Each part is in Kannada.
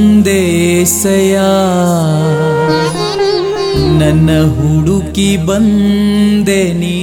ಬಂದೆ ನನ್ನ ಹುಡುಕಿ ಬಂದೆ ನೀ.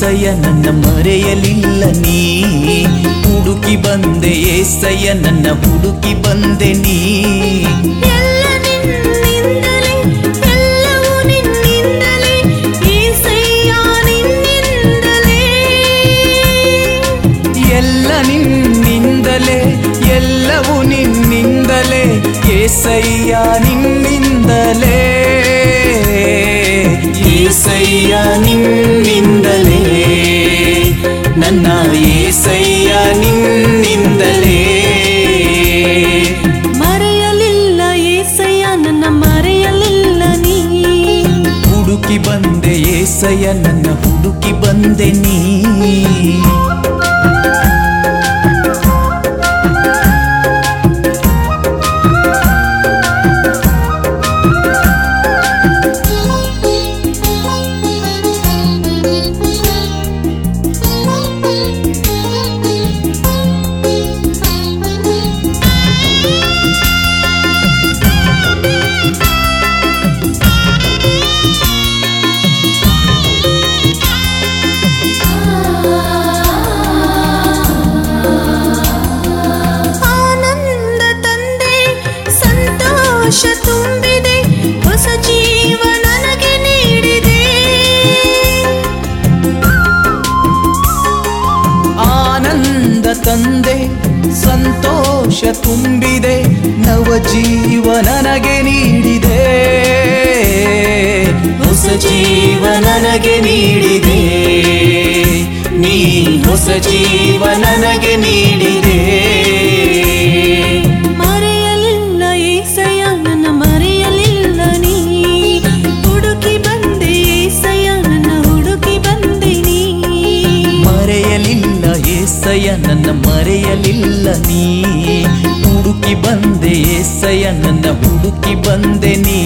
ಏಸಯ್ಯ ನನ್ನ ಮರೆಯಲಿಲ್ಲ ನೀ ಹುಡುಕಿ ಬಂದೆ ಏಸಯ್ಯ ನನ್ನ ಹುಡುಕಿ ಬಂದೆ ನೀ ಎಲ್ಲ ನಿನ್ನಿಂದಲೇ ಎಲ್ಲವೂ ನಿನ್ನಿಂದಲೇ ಏಸಯ್ಯ ನಿನ್ನಿಂದಲೇ ಎಲ್ಲ ನಿನ್ನಿಂದಲೇ ಎಲ್ಲವೂ ನಿನ್ನಿಂದಲೇ ಏಸಯ್ಯ ನಿನ್ನಿಂದಲೇ ಏಸಯ್ಯ ನಿನ್ನಿಂದಲೇ ನನ್ನ ಏಸಯ್ಯ ನಿನ್ನಿಂದಲೇ. ಮರೆಯಲಿಲ್ಲ ಏಸಯ್ಯ ನನ್ನ ಮರೆಯಲಿಲ್ಲ ನೀ. ಹುಡುಕಿ ಬಂದೆ ಏಸಯ್ಯ ನನ್ನ ಹುಡುಕಿ ಬಂದೆ ನೀ. ತಂದೆ, ಸಂತೋಷ ತುಂಬಿದೆ ನವ ಜೀವ ನನಗೆ ನೀಡಿದೆ. ಹೊಸ ಜೀವ ನನಗೆ ನೀಡಿದೆ. ನೀ ಹೊಸ ಜೀವ ನನಗೆ ನೀಡಿದೆ. ನನ್ನ ಮರೆಯಲಿಲ್ಲ ನೀ. ಹುಡುಕಿ ಬಂದೆ ಏಸಯ್ಯ ನನ್ನ ಹುಡುಕಿ ಬಂದೆ ನೀ.